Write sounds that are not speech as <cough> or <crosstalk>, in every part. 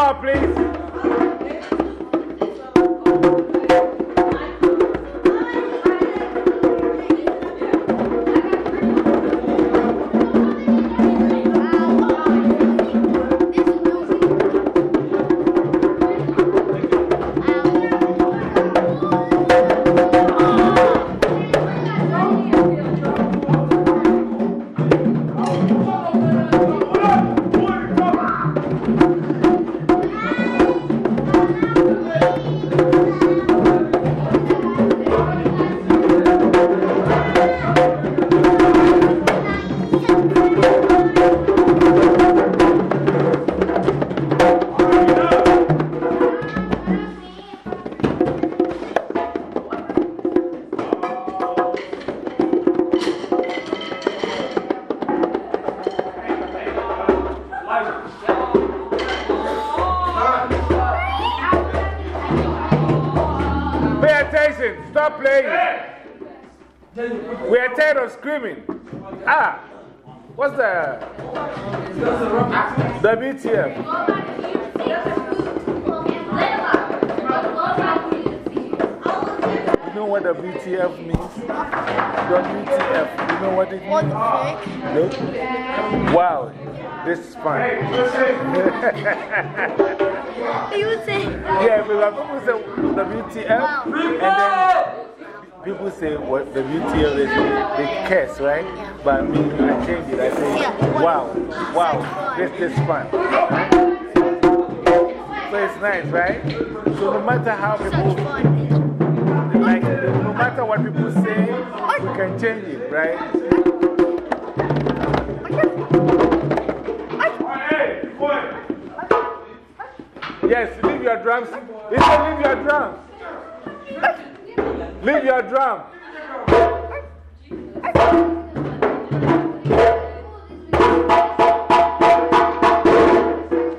Joplin. Protocol, of screaming. Ah, what's the WTF? You know what the WTF means? WTF, you know what it means? Heck? Wow, this is fun. <laughs> you say? Yeah, because people say WTF, and then people say what the beauty of it is they curse, right? But me, I change it. I say, wow, wow, this is fun. So it's nice, right? So no matter how people, eh? like, no matter what people say, we can change it, right? Yes, leave your drums. He said, leave your drums. Leave your drum.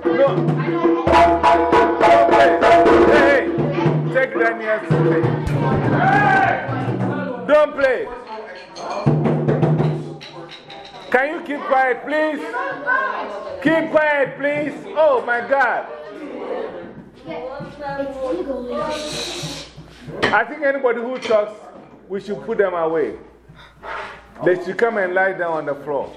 No. Hey, take Daniel's play. Don't play. Can you keep quiet, please? Keep quiet, please. Oh my God. I think anybody who talks, we should put them away. They should come and lie down on the floor.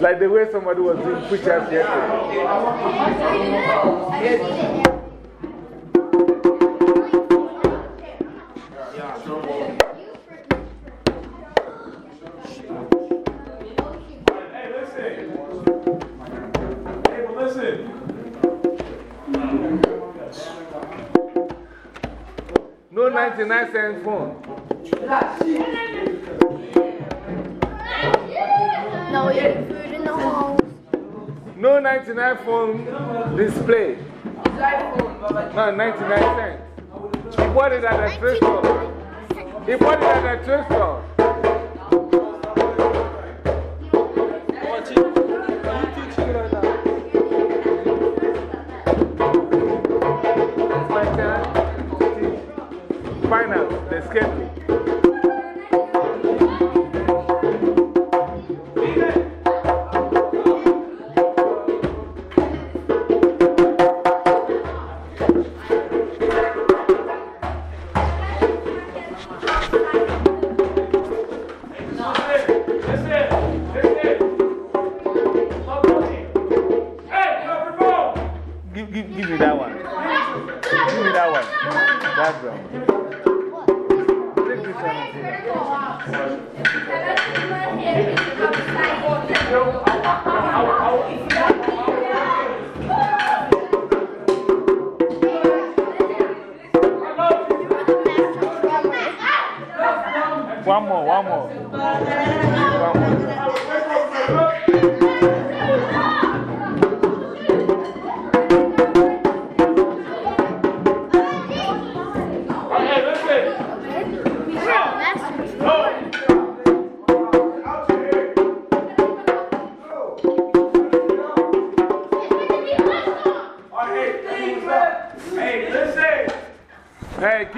Like the way somebody was doing push ups yesterday. 99 cent phone. No, food in the house. No 99 phone display. No, 99 cents. He bought it at a thrift store. He bought it at a thrift store.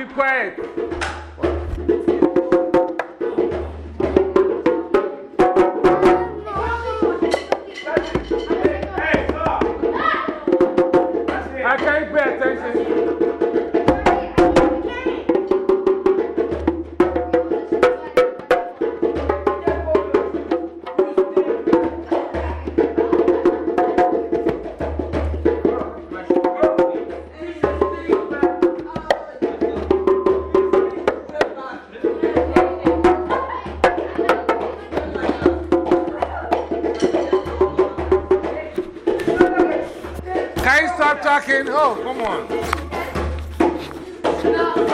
Keep quiet.